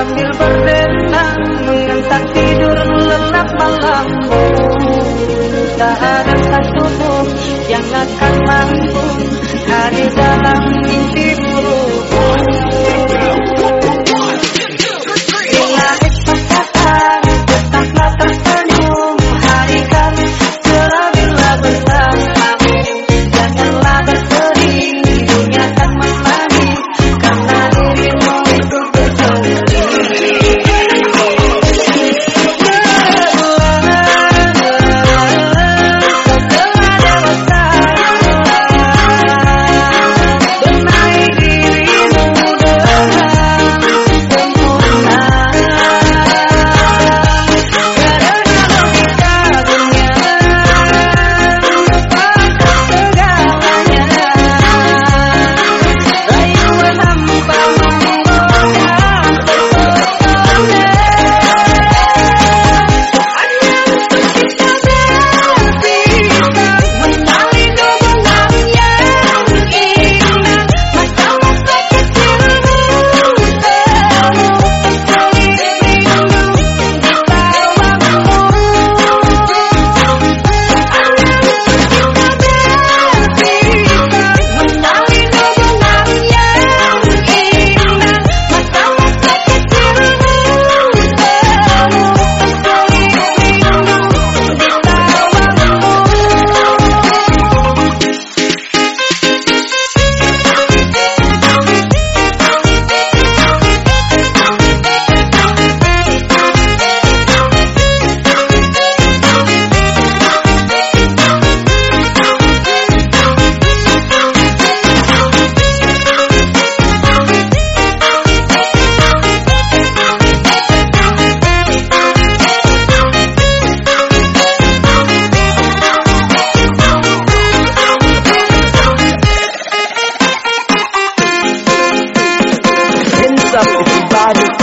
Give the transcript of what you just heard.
sambil berenang mengentang tidur lelap malamku Tak ada satu pun yang akan mampu hari dalam mimpi body.